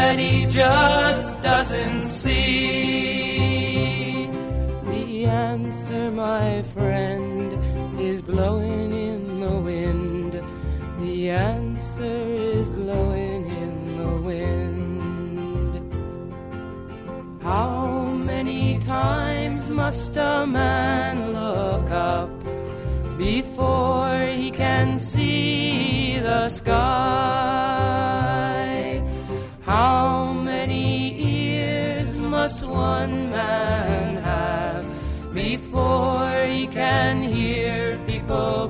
that he just doesn't see. The answer, my friend, is blowing in the wind. The answer is blowing in the wind. How many times must a man look up before he can see the sky?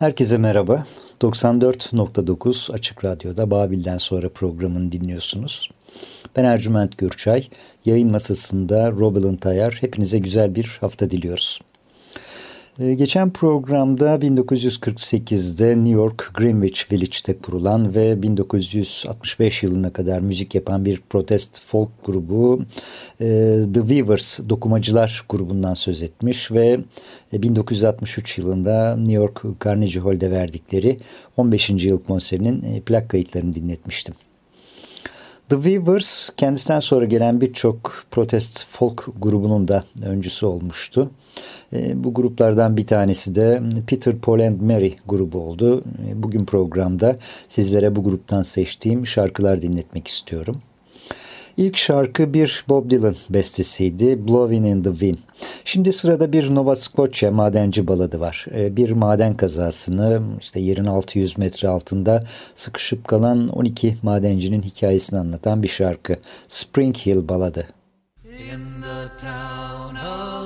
Herkese merhaba. 94.9 Açık Radyo'da Babil'den sonra programını dinliyorsunuz. Ben Ercüment Gürçay. Yayın masasında Robin Tayar. Hepinize güzel bir hafta diliyoruz. Ee, geçen programda 1948'de New York Greenwich Village'te kurulan ve 1965 yılına kadar müzik yapan bir protest folk grubu e, The Weavers Dokumacılar grubundan söz etmiş ve 1963 e, yılında New York Carnegie Hall'de verdikleri 15. yıl konserinin e, plak kayıtlarını dinletmiştim. The Weavers kendisinden sonra gelen birçok protest folk grubunun da öncüsü olmuştu. E, bu gruplardan bir tanesi de Peter, Paul and Mary grubu oldu. E, bugün programda sizlere bu gruptan seçtiğim şarkılar dinletmek istiyorum. İlk şarkı bir Bob Dylan bestesiydi. Blowing in the Wind. Şimdi sırada bir Nova Scotia madenci baladı var. Ee, bir maden kazasını işte yerin 600 metre altında sıkışıp kalan 12 madencinin hikayesini anlatan bir şarkı. Spring Hill baladı. In the town of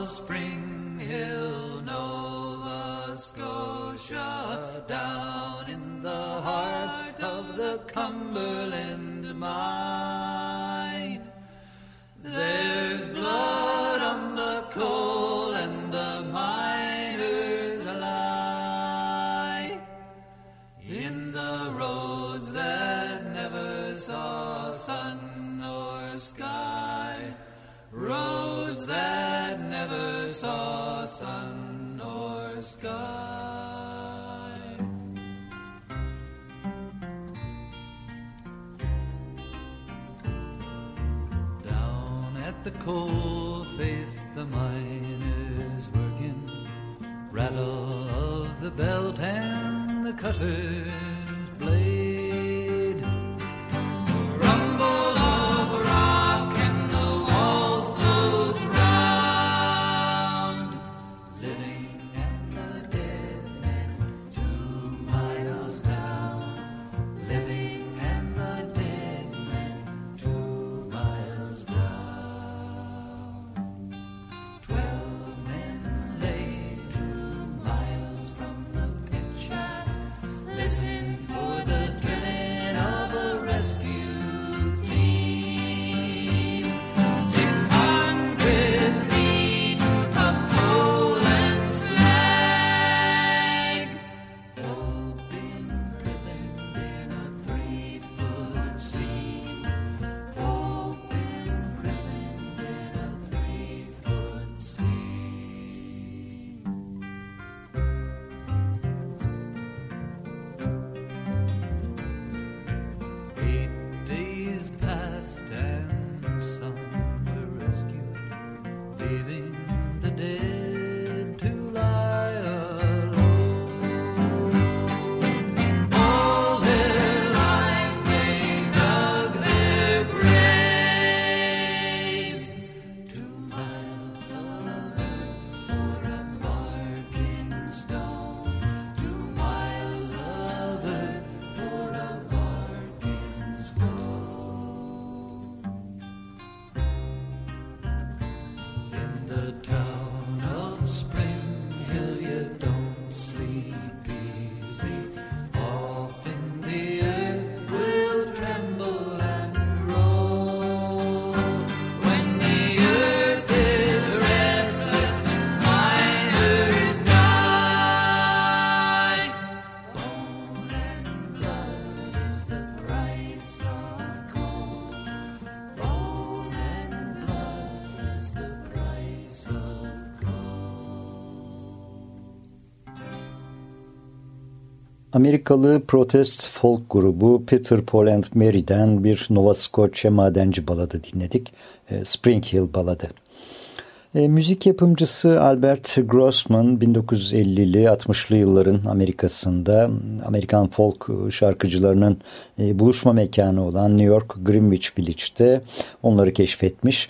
past and Amerikalı protest folk grubu Peter, Paul and Mary'den bir Nova Scotia madenci baladı dinledik. E, Spring Hill baladı. E, müzik yapımcısı Albert Grossman 1950'li 60'lı yılların Amerika'sında Amerikan folk şarkıcılarının e, buluşma mekanı olan New York Greenwich Village'de onları keşfetmiş.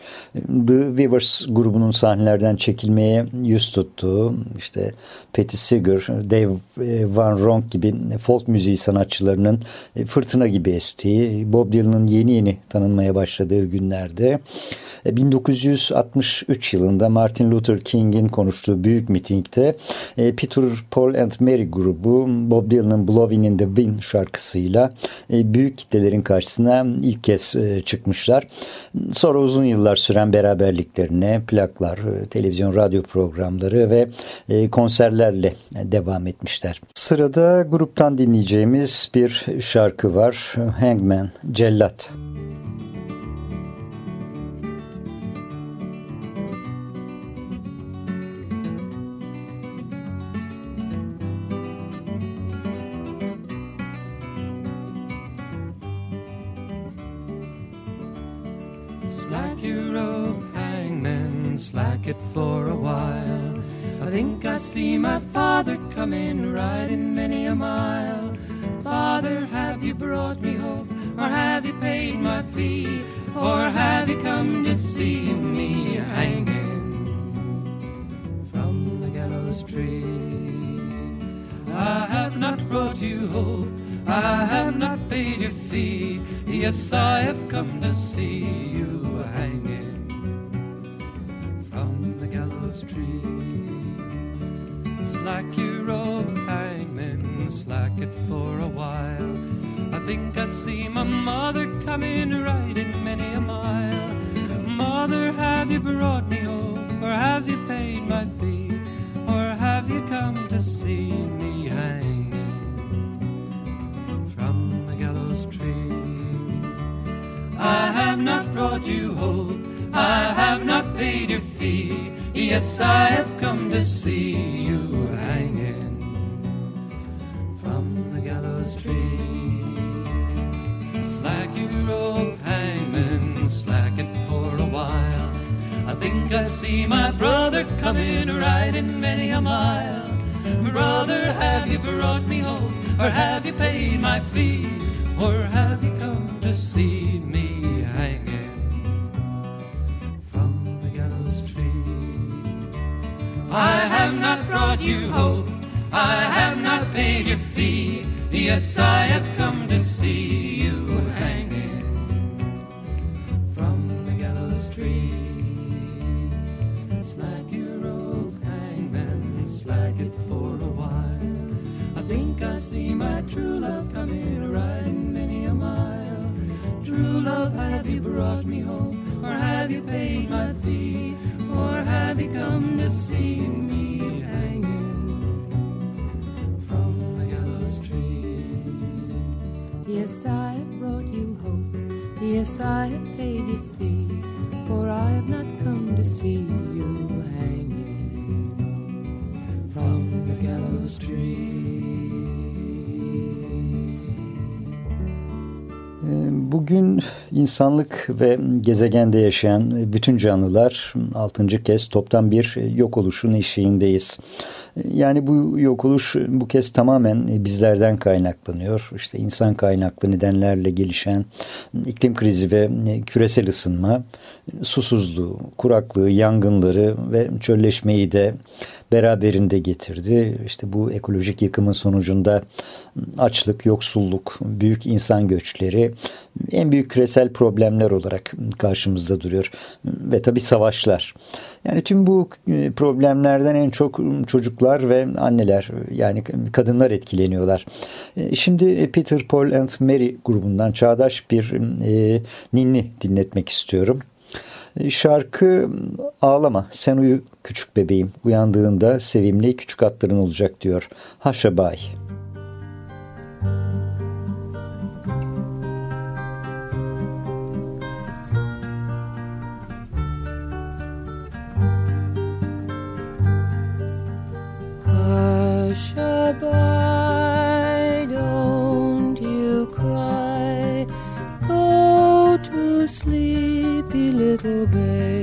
The Weavers grubunun sahnelerden çekilmeye yüz tuttuğu işte Patti Seeger, Dave e, Van Ronk gibi folk müziği sanatçılarının e, fırtına gibi estiği, Bob Dylan'ın yeni yeni tanınmaya başladığı günlerde 1963 yılında yılında Martin Luther King'in konuştuğu büyük mitingde e, Peter, Paul and Mary grubu Bob Dylan'ın Blowing in the Wind şarkısıyla e, büyük kitlelerin karşısına ilk kez e, çıkmışlar. Sonra uzun yıllar süren beraberliklerine plaklar, e, televizyon, radyo programları ve e, konserlerle devam etmişler. Sırada gruptan dinleyeceğimiz bir şarkı var. Hangman, Cellat. Müzik my father coming, riding many a mile. Father, have you brought me hope, or have you paid my fee, or have you come to see me hanging from the gallows tree? I have not brought you hope, I have not paid your fee. Yes, I have come to see you hanging from the gallows tree. Slack your rope, hangman, slack it for a while. I think I see my mother coming riding many a mile. Mother, have you brought me home, or have you paid my fee, or have you come to see me hanging from the gallows tree? I have not brought you hope, I have not paid your fee. Yes, I have come to see think I see my brother coming riding many a mile. Brother, have you brought me home, or have you paid my fee, or have you come to see me hanging from the gallows tree? I have not brought you hope, I have not paid your fee. Yes, I have come brought me home, or have you paid my fee, or have you come to see me hanging from the gallows tree? Yes, I have brought you hope. Yes, I have paid your fee. For I have not come to see you hanging from the gallows Ee, Bugün insanlık ve gezegende yaşayan bütün canlılar altıncı kez toptan bir yok oluşun eşiğindeyiz. Yani bu yok oluş bu kez tamamen bizlerden kaynaklanıyor. İşte insan kaynaklı nedenlerle gelişen iklim krizi ve küresel ısınma, susuzluğu, kuraklığı, yangınları ve çölleşmeyi de beraberinde getirdi. İşte bu ekolojik yıkımın sonucunda açlık, yoksulluk, büyük insan göçleri en büyük küresel problemler olarak karşımızda duruyor. Ve tabii savaşlar. Yani tüm bu problemlerden en çok çocuklar ve anneler yani kadınlar etkileniyorlar. Şimdi Peter, Paul and Mary grubundan çağdaş bir e, ninni dinletmek istiyorum. Şarkı ağlama sen uyu küçük bebeğim uyandığında sevimli küçük atların olacak diyor Haşabay. Hushabye, don't you cry. Go to sleepy little baby.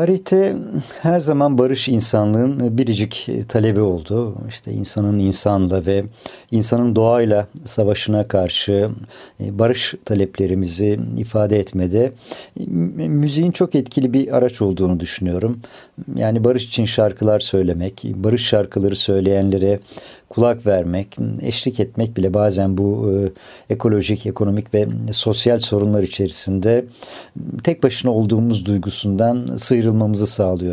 借りて her zaman barış insanlığın biricik talebi oldu. İşte insanın insanla ve insanın doğayla savaşına karşı barış taleplerimizi ifade etmede müziğin çok etkili bir araç olduğunu düşünüyorum. Yani barış için şarkılar söylemek, barış şarkıları söyleyenlere kulak vermek, eşlik etmek bile bazen bu e, ekolojik, ekonomik ve sosyal sorunlar içerisinde tek başına olduğumuz duygusundan sıyrılmamızı sağlıyor.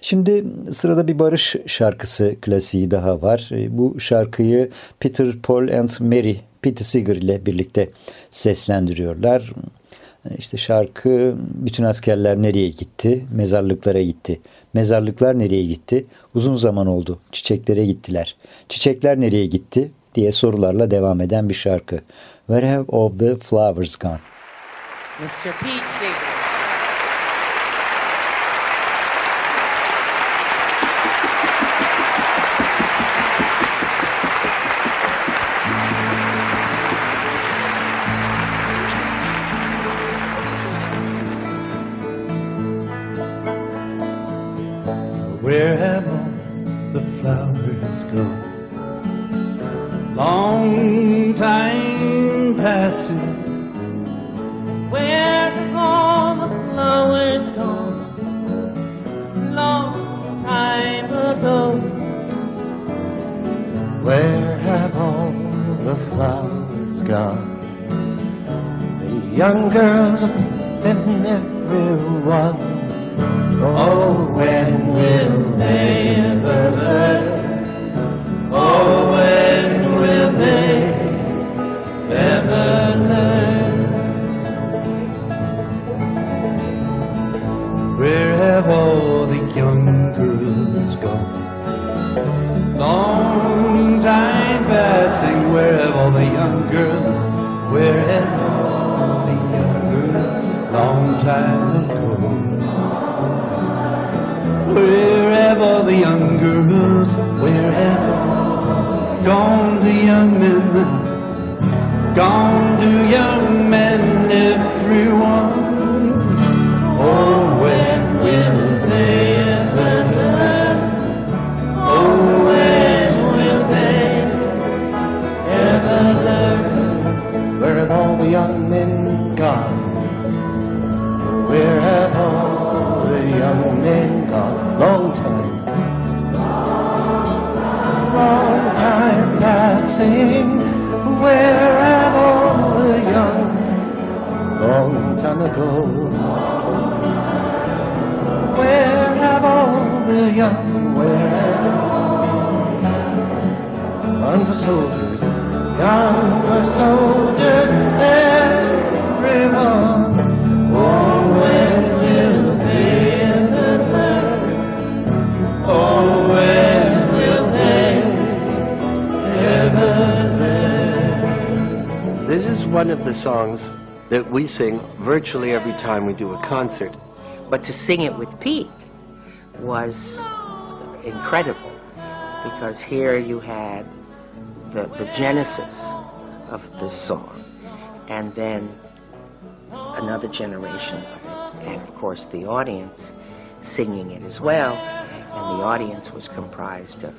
Şimdi sırada bir barış şarkısı klasiği daha var. E, bu şarkıyı Peter, Paul and Mary Pete Seeger ile birlikte seslendiriyorlar. İşte şarkı bütün askerler nereye gitti? Mezarlıklara gitti. Mezarlıklar nereye gitti? Uzun zaman oldu. Çiçeklere gittiler. Çiçekler nereye gitti? diye sorularla devam eden bir şarkı. Where have all the flowers gone? Mr. Pete Seeger. Gone? The young girls, them everyone. Oh, when will they ever learn? Passing, where have all the young girls? Where have all the young girls? Long time ago. Where have all the young girls? Where have gone the young men? Gone the young men, everyone. Have all the young? Long time ago. Where have all the young? Where have Run for soldiers, young for soldiers, everyone. One of the songs that we sing virtually every time we do a concert. But to sing it with Pete was incredible because here you had the, the genesis of this song and then another generation of it. And of course, the audience singing it as well. And the audience was comprised of,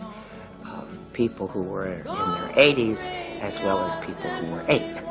of people who were in their 80s as well as people who were eight.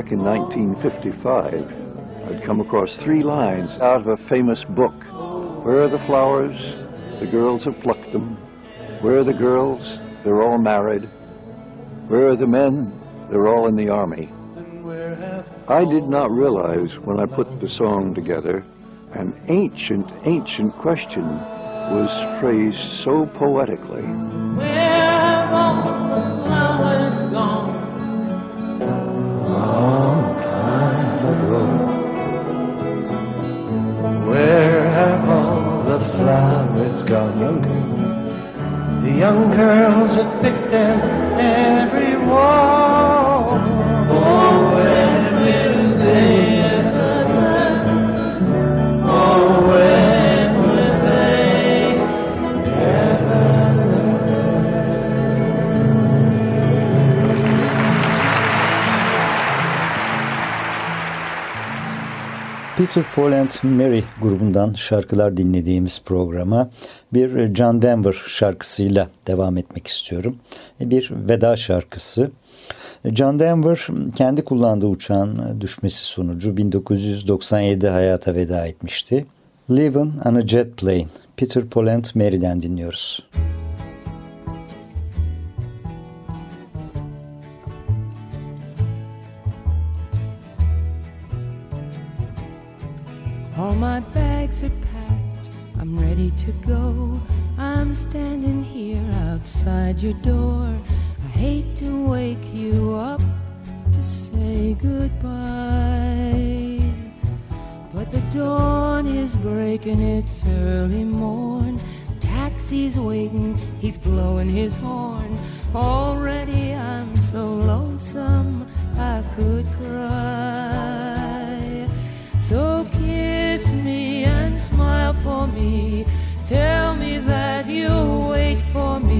Back in 1955, I'd come across three lines out of a famous book. Where are the flowers? The girls have plucked them. Where are the girls? They're all married. Where are the men? They're all in the army. I did not realize when I put the song together, an ancient, ancient question was phrased so poetically. on young girls. The young girls that pick them every wall. Oh, where will they? Peter Paul and Mary grubundan şarkılar dinlediğimiz programa bir John Denver şarkısıyla devam etmek istiyorum. Bir veda şarkısı. John Denver kendi kullandığı uçağın düşmesi sonucu 1997'de hayata veda etmişti. Living on a Jet Plane, Peter, and Mary'den dinliyoruz. All my bags are ready to go. I'm standing here outside your door. I hate to wake you up to say goodbye. But the dawn is breaking, it's early morn. Taxi's waiting, he's blowing his horn. Already I'm so lonesome I could cry. So smile for me. Tell me that you'll wait for me.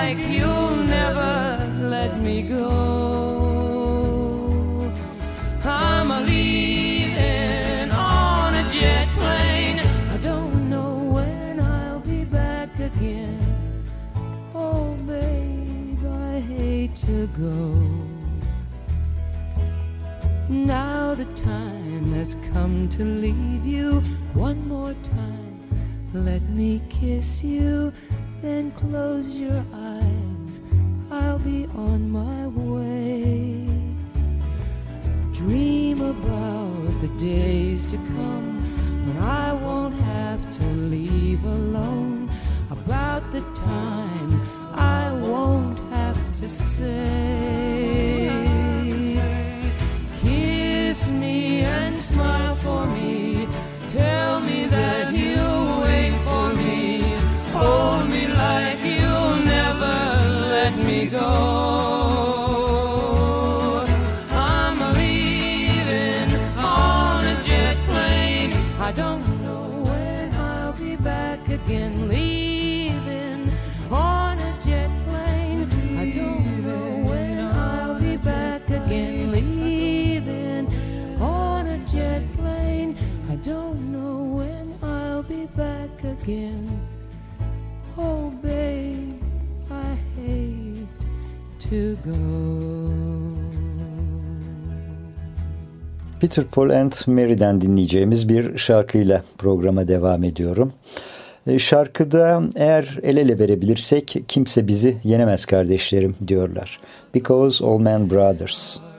Like you'll never let me go. I'm a leaving on a jet plane. I don't know when I'll be back again. Oh, babe, I hate to go. Now the time has come to leave you one more time. Let me kiss you, then close your eyes. I'll be on my way. Dream about the days to come when I won't Peter, Paul and Mary'den dinleyeceğimiz bir şarkıyla programa devam ediyorum. E, Şarkıda eğer el ele verebilirsek kimse bizi yenemez kardeşlerim diyorlar. Because all men brothers.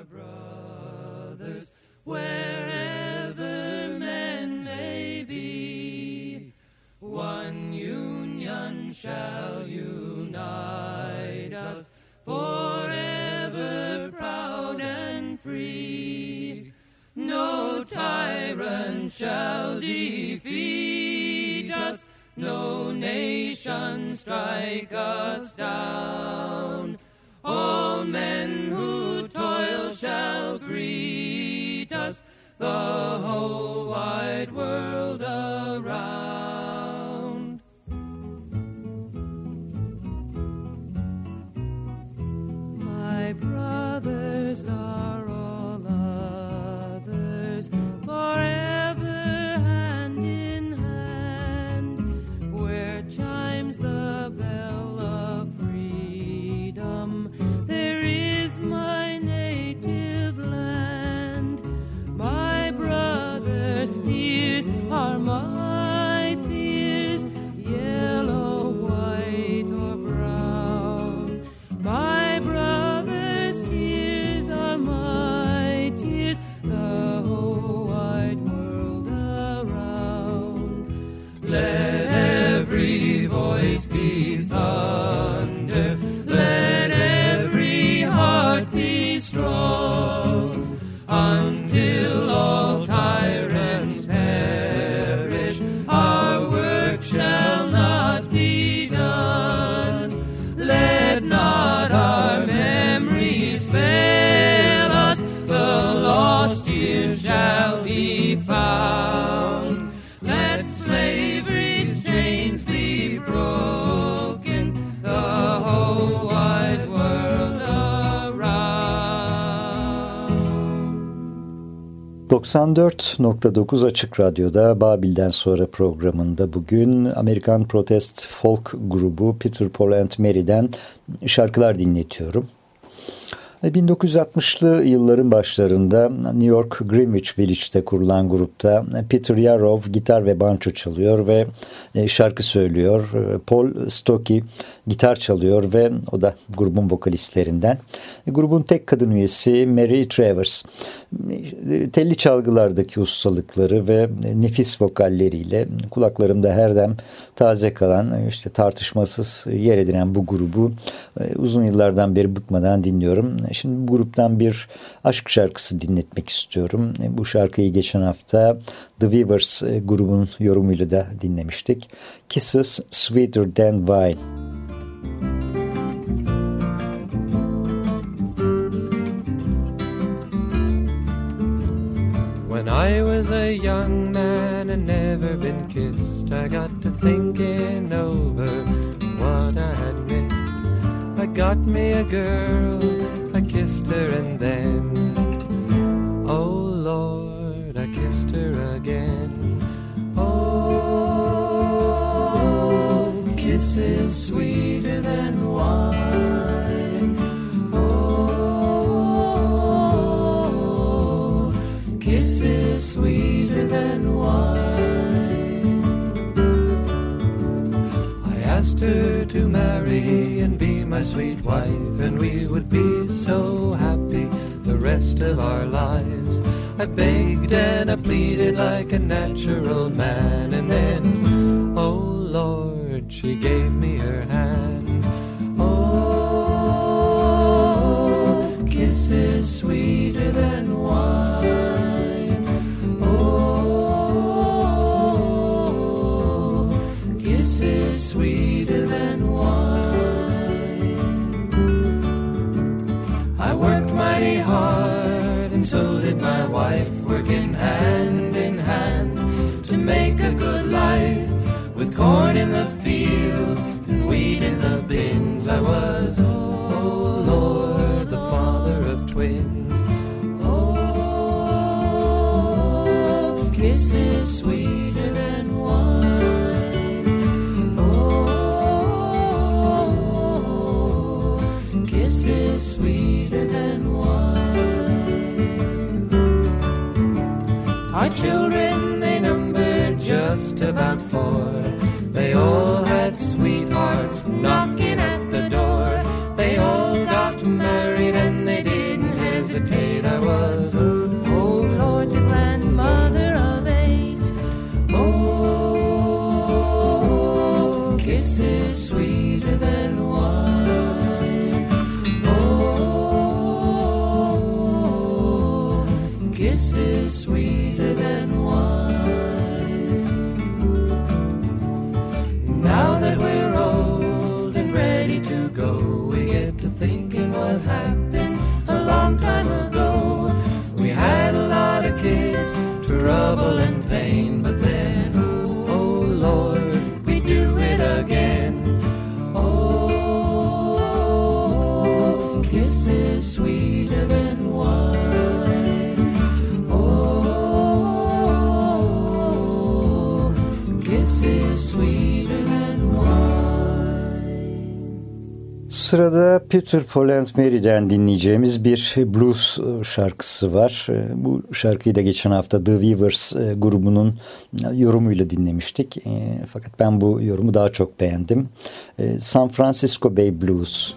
Shall defeat us, no nation strike us down. All men who toil shall greet us, the whole wide world around. 94.9 Açık Radyo'da Babil'den sonra programında bugün Amerikan Protest Folk grubu Peter Paul and Mary'den şarkılar dinletiyorum. 1960'lı yılların başlarında New York Greenwich Village'de kurulan grupta Peter Yarrow gitar ve banjo çalıyor ve e, şarkı söylüyor. E, Paul Stocky gitar çalıyor ve o da grubun vokalistlerinden. E, grubun tek kadın üyesi Mary Travers. Telli çalgılardaki ustalıkları ve nefis vokalleriyle kulaklarımda her dem taze kalan işte tartışmasız yer edinen bu grubu uzun yıllardan beri bıkmadan dinliyorum. Şimdi bu gruptan bir aşk şarkısı dinletmek istiyorum. Bu şarkıyı geçen hafta The Weavers e, grubun yorumuyla da dinlemiştik. Kisses Sweeter Than Wine. When I was a young man and never been kissed, I got to thinking over what I had missed. I got me a girl kissed her and then, oh Lord, I kissed her again. Oh, kisses sweeter than wine. Oh, kisses sweeter than wine. I asked her to marry and be my sweet wife, and we would be so happy the rest of our lives. I begged and I pleaded like a natural man, and then, oh Lord, she gave me my wife, working hand in hand to make a good life. With corn in the field and wheat in the bins, I was, children, they numbered just about four. Trouble and pain, but Sırada Peter Paul Mary'den dinleyeceğimiz bir blues şarkısı var. Bu şarkıyı da geçen hafta The Weavers grubunun yorumuyla dinlemiştik. Fakat ben bu yorumu daha çok beğendim. San Francisco Bay Blues.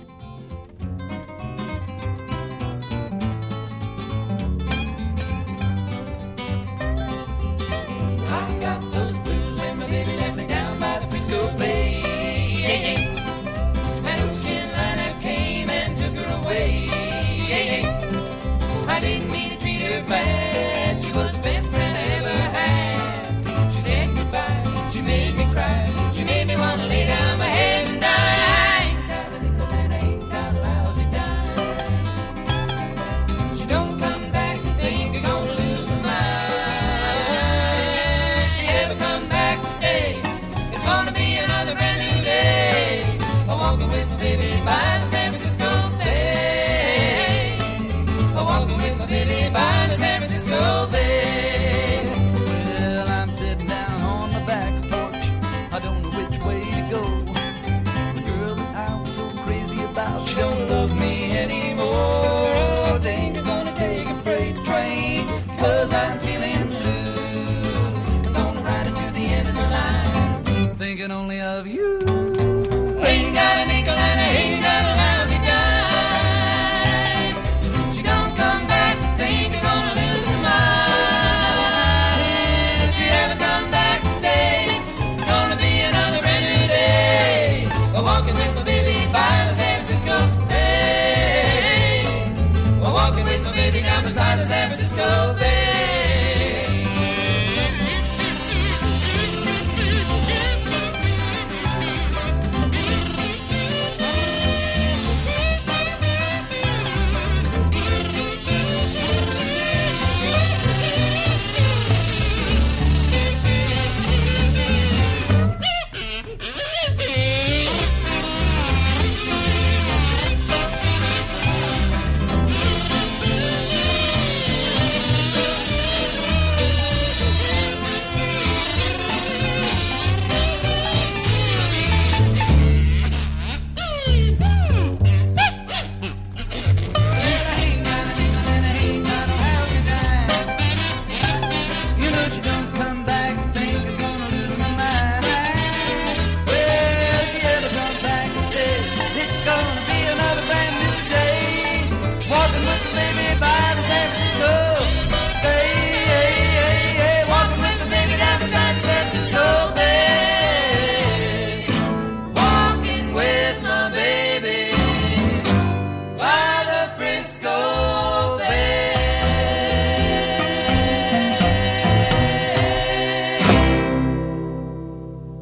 don't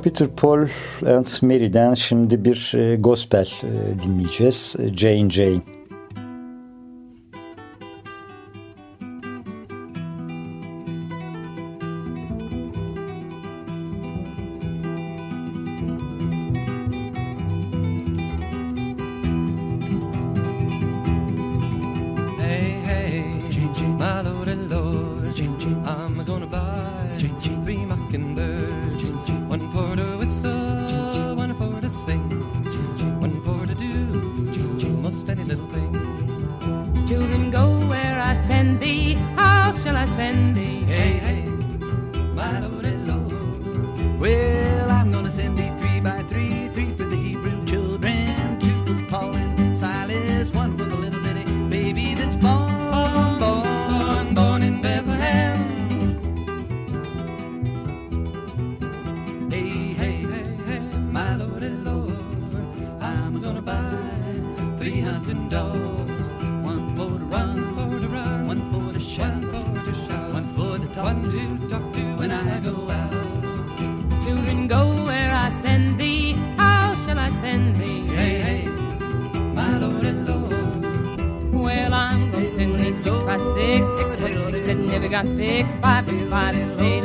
Peter, Paul and Mary'den şimdi bir e, gospel e, dinleyeceğiz. E, Jane Jane. by never got fixed. Five to five is stayed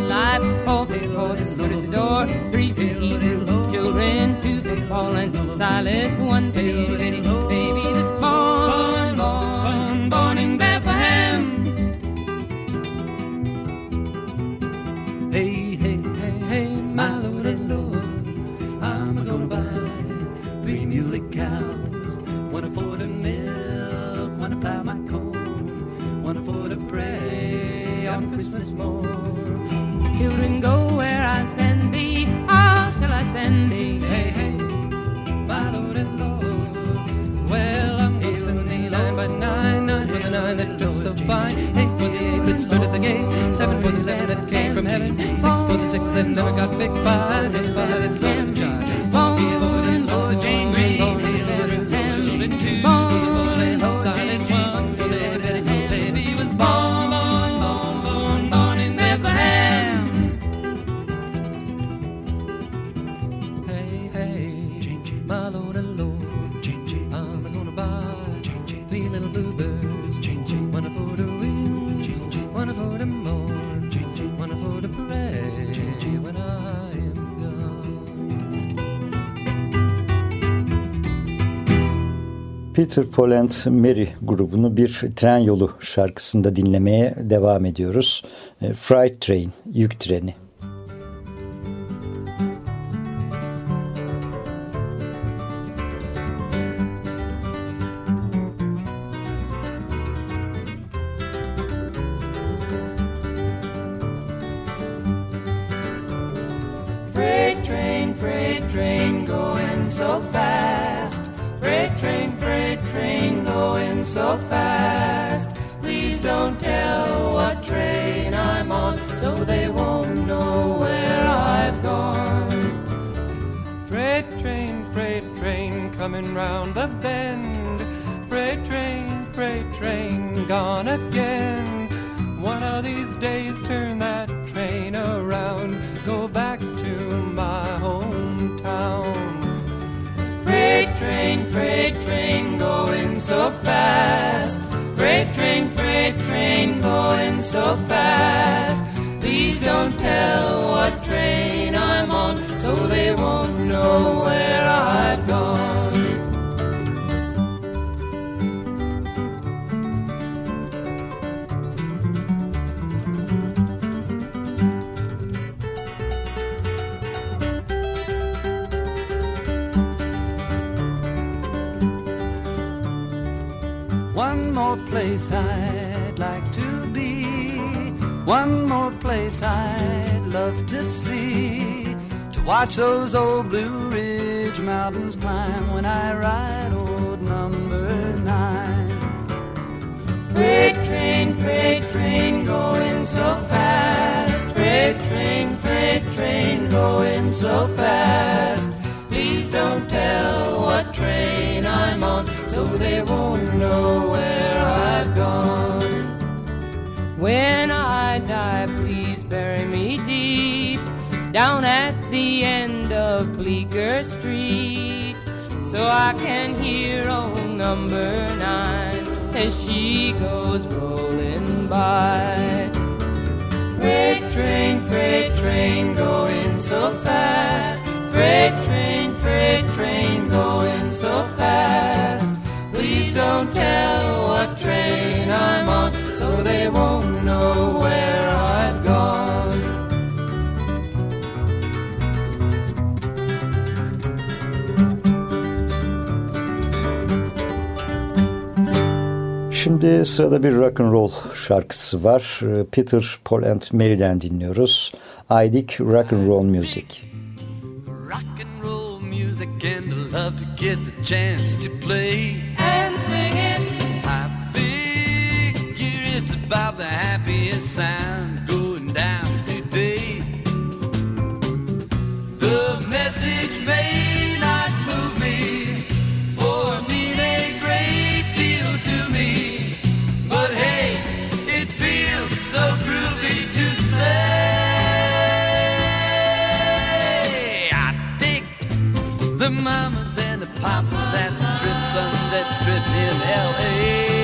stood at the door. Three three, children, two big Paul and Silas, one baby, baby. more. Children, go where I send thee. How shall I send thee? Hey, hey, my lord and lord. Well, I'm crossing the line by nine, nine for the nine that dressed so fine, eight for the eight that stood at the gate, seven for the seven that came from heaven, six for the six that never got fixed, five for the five that Peter, Paul and Mary grubunu bir tren yolu şarkısında dinlemeye devam ediyoruz. E, freight Train, yük treni. Freight train, freight train going so fast so fast. Please don't tell what train I'm on so they won't know where I've gone. Freight train, freight train coming round the bend. Freight train, freight train gone again. One of these days turn so fast. Freight train, freight train going so fast. Please don't tell what place I'd like to be. One more place I'd love to see. To watch those old Blue Ridge mountains climb when I ride old number nine. Freight train, freight train going so fast. Freight train, freight train going so fast. Please don't tell what train I'm on so they won't know where. When I die, please bury me deep down at the end of Bleecker Street so I can hear old number nine as she goes rolling by. Freight train, freight train going so fast. Freight train, freight train going so fast. Please don't tell what train I'm on so they won't know where I've gone. Şimdi sırada bir rock and roll şarkısı var. Ee, Peter, Paul and Mary'den dinliyoruz. Dig Rock and Roll Music. Rock and roll music and I love to get the chance to play. About the happiest sound going down today. The message may not move me or mean a great deal to me, but hey, it feels so groovy to say. I dig the mamas and the papas at the Trip Sunset Strip in L.A.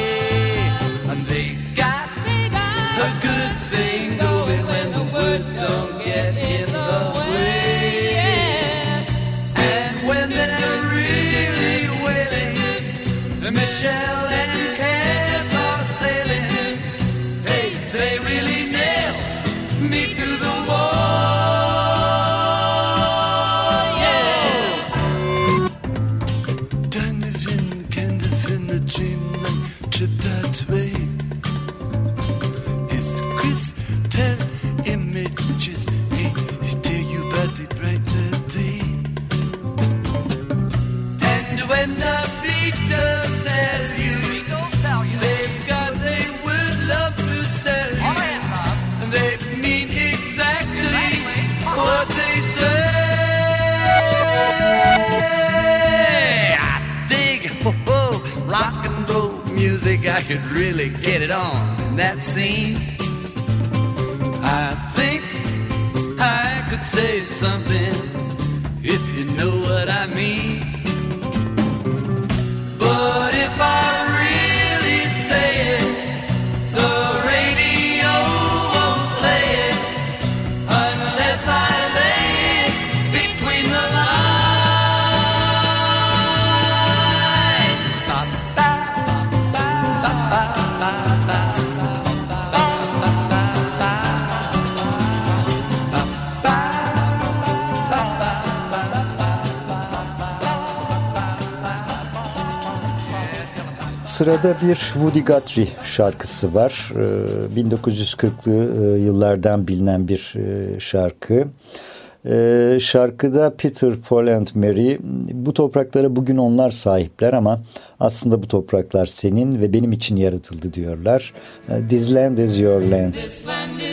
Sırada bir Woody Guthrie şarkısı var. Ee, 1940'lı e, yıllardan bilinen bir e, şarkı. Ee, şarkıda Peter, Paul and Mary bu topraklara bugün onlar sahipler ama aslında bu topraklar senin ve benim için yaratıldı diyorlar. Ee, This land is your land. This land is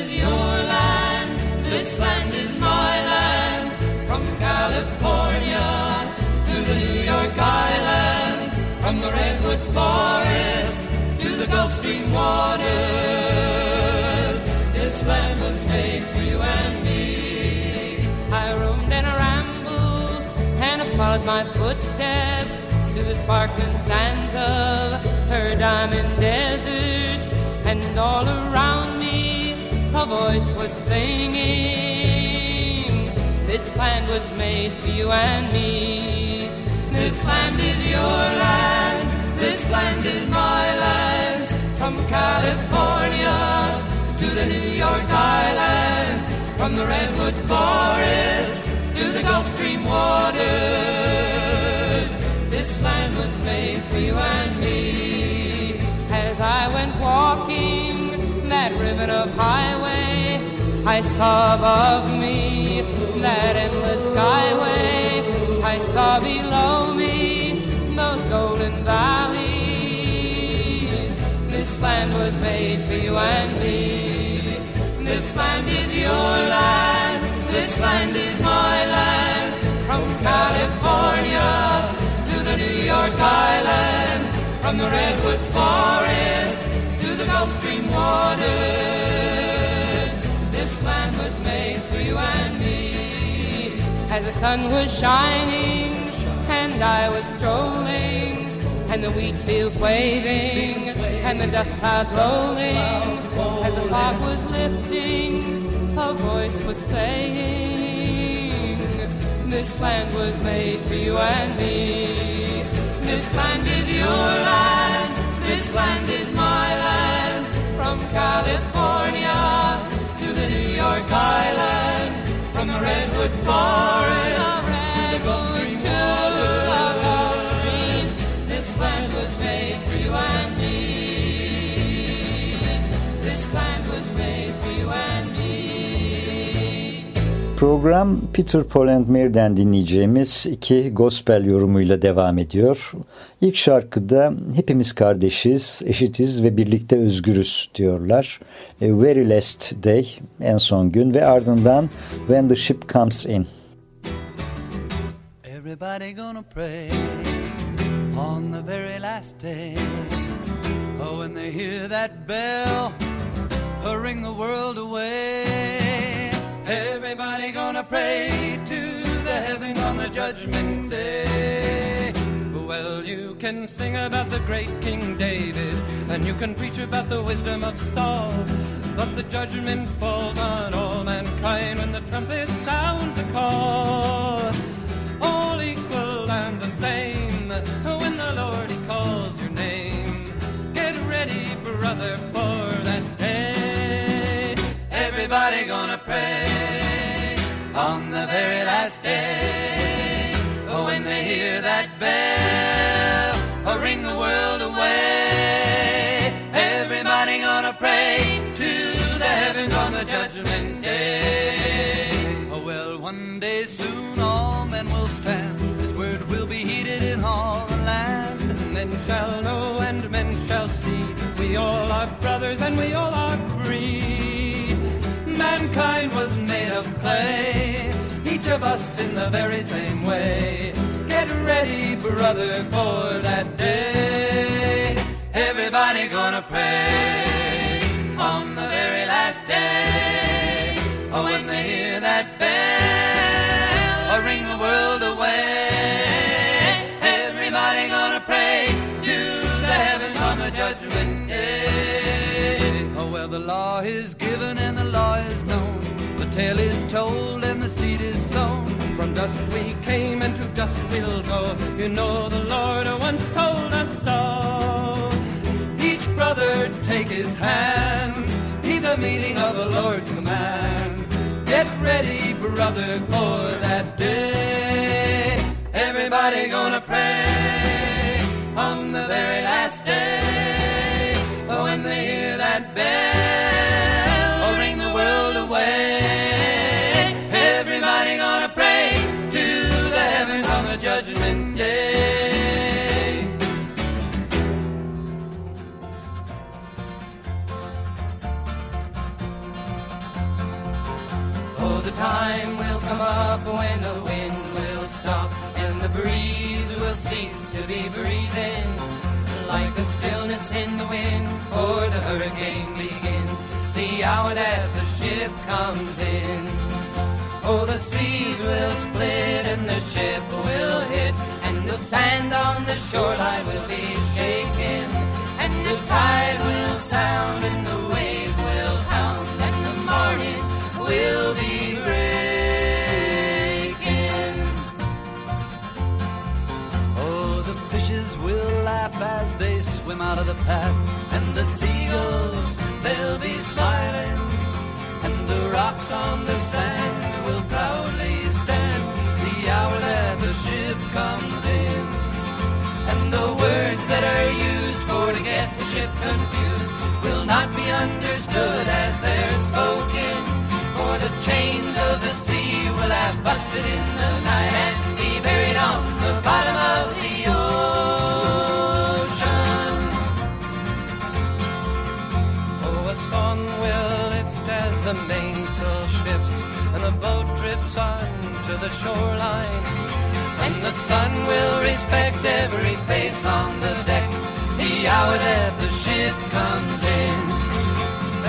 followed my footsteps to the sparkling sands of her diamond deserts. And all around me a voice was singing this land was made for you and me. This land is your land. This land is my land. From california to the new york island from the redwood forest to the gulf stream waters this land was made for you and me as i went walking that ribbon of highway I saw above me that endless skyway. I saw below me those golden valleys. This land was made for you and me. This land is your land. This land is my From the Redwood Forest to the Gulf Stream waters. This land was made for you and me. As the sun was shining and I was strolling, and the wheat fields waving and the dust clouds rolling, as the fog was lifting, a voice was saying, This land was made for you and me. This land is your land. This land is my land. From California to the New York Island. From the Redwood Forest Program Peter, Paul and Mary'den dinleyeceğimiz iki gospel yorumuyla devam ediyor. İlk şarkıda hepimiz kardeşiz, eşitiz ve birlikte özgürüz diyorlar. A Very Last Day en son gün ve ardından When the Ship Comes In. Everybody gonna pray on the very last day. Oh, when they hear that bell, ring the world away. Everybody gonna pray to the heavens on the judgment day. Well, you can sing about the great King David, and you can preach about the wisdom of Saul. But the judgment falls on all mankind when the trumpet sounds a call. Last day. Oh, when they hear that bell, oh, ring the world away. Everybody gonna pray to the heavens on the judgment day. Oh, well, one day soon all men will stand. His word will be heeded in all the land. Men shall know and men shall see. We all are brothers and we all are free. Mankind was made of clay, of us in the very same way. Get ready, brother, for that day. Everybody gonna pray on the very last day. Oh, when they hear that bell, or ring the world away. Everybody gonna pray to the heavens on the judgment day. Oh, well, the law is given and the law is known. The tale is told From dust we came and to dust we'll go. You know the Lord once told us so. Each brother take his hand, heed the meaning of the Lord's command. Get ready, brother, for that day. Everybody gonna pray on the very last day. Oh, when they hear that bell, be breathing. Like the stillness in the wind, for the hurricane begins. The hour that the ship comes in. Oh, the seas will split and the ship will hit, and the sand on the shoreline will be shaken, and the tide will sound in the swim out of the path, and the seagulls, they'll be smiling, and the rocks on the sand will proudly stand the hour that the ship comes in. And the words that are used for to get the ship confused will not be understood as they're spoken. For the chains of the sea will have busted in the mainsail shifts and the boat drifts on to the shoreline. And the sun will respect every face on the deck the hour that the ship comes in.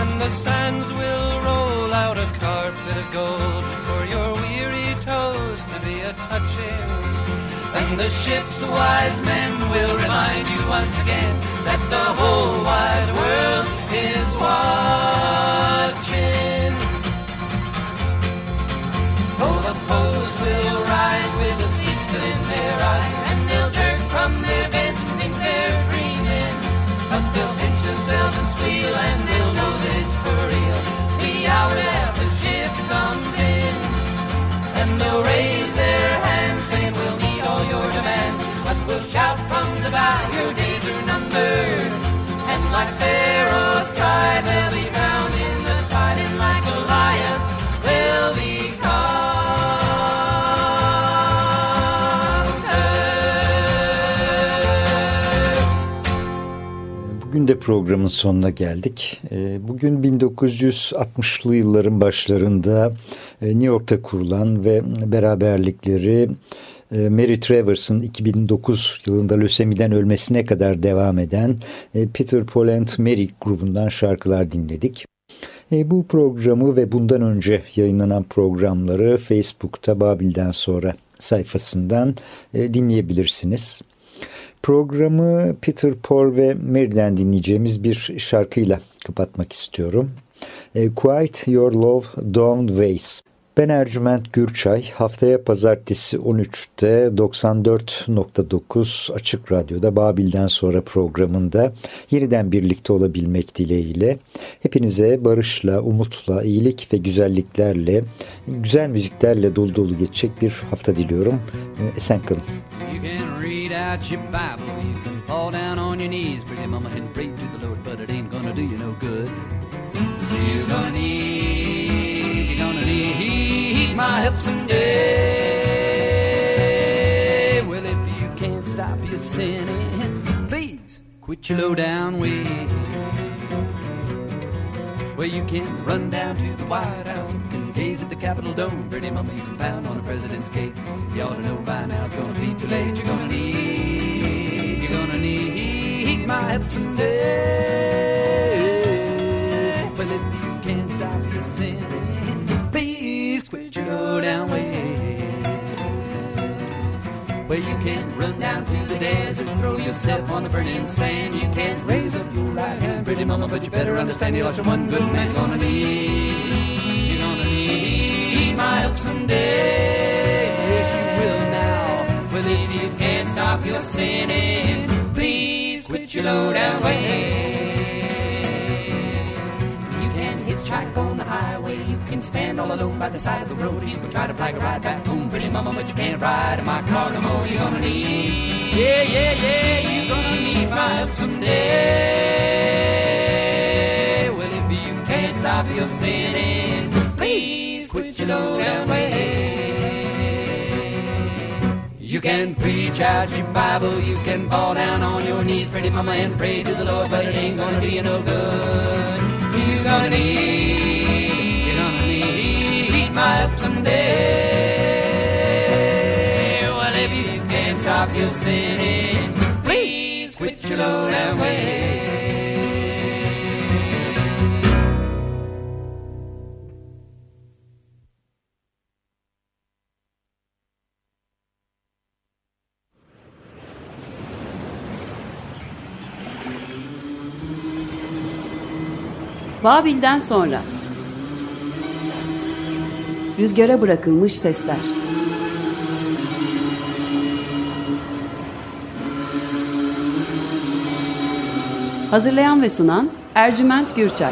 And the sands will roll out a carpet of gold for your weary toes to be a touching. The ship's the wise men will remind you once again that the whole wide world is watching. Oh, the boats will rise with sea still in their eyes, and they'll jerk from their beds and think they're dreaming. But they'll pinch themselves and squeal, and they'll know that it's for real. The hour that the ship comes in, and they'll raise bow, your days are numbered. And like Pharaoh's tribe, they'll be drowned in the tide, and like Goliath, they'll be Bugün de programın sonuna geldik. Ee, Bugün 1960'lı yılların başlarında e, New York'ta kurulan ve beraberlikleri Mary Travers'ın 2009 yılında lösemiden ölmesine kadar devam eden e, Peter, Paul and Mary grubundan şarkılar dinledik. Bu programı ve bundan önce yayınlanan programları Facebook'ta Babil'den sonra sayfasından dinleyebilirsiniz. Programı Peter, Paul ve Mary'den dinleyeceğimiz bir şarkıyla kapatmak istiyorum. Quiet Your Love Down Ways. Ben Ercüment Gürçay. Haftaya pazartesi 13'te 94.9 Açık Radyo'da Babil'den sonra programında yeniden birlikte olabilmek dileğiyle hepinize barışla, umutla, iyilik ve güzelliklerle, güzel müziklerle dolu dolu geçecek bir hafta diliyorum. Esen kalın. You my help someday. Well, if you can't stop your sinning, please quit your low down way. Well, you can run down to the White House and gaze at the Capitol dome. Pretty mama, you can pound on a president's cake. You ought to know by now it's gonna be too late. You're gonna need, you're gonna need my help someday. Well, if you quit your low down way. Well, you can't run down to the desert, throw yourself on the burning sand. You can't raise up your right hand, pretty mama, but you better understand you lost your one good man. You're gonna need, you're gonna need my help someday. Yes, you will now. Well, if you can't stop your sinning, please quit your low down way. You can hitchhike on the highway. Can stand all alone by the side of the road. You can try to flag a ride back home, pretty mama, but you can't ride in my car no more. You're gonna need, yeah, yeah, yeah, you're gonna need my help someday. Well, if you can't stop your sinning, please quit your low down way. You can preach out your Bible, you can fall down on your knees, pretty mama, and pray to the Lord, but it ain't gonna do you no good. You're gonna need, someday. Well, if you can't stop if you're sinning, please quit your lowdown way. Babil'den sonra Rüzgara bırakılmış sesler. Hazırlayan ve sunan Ercüment Gürçay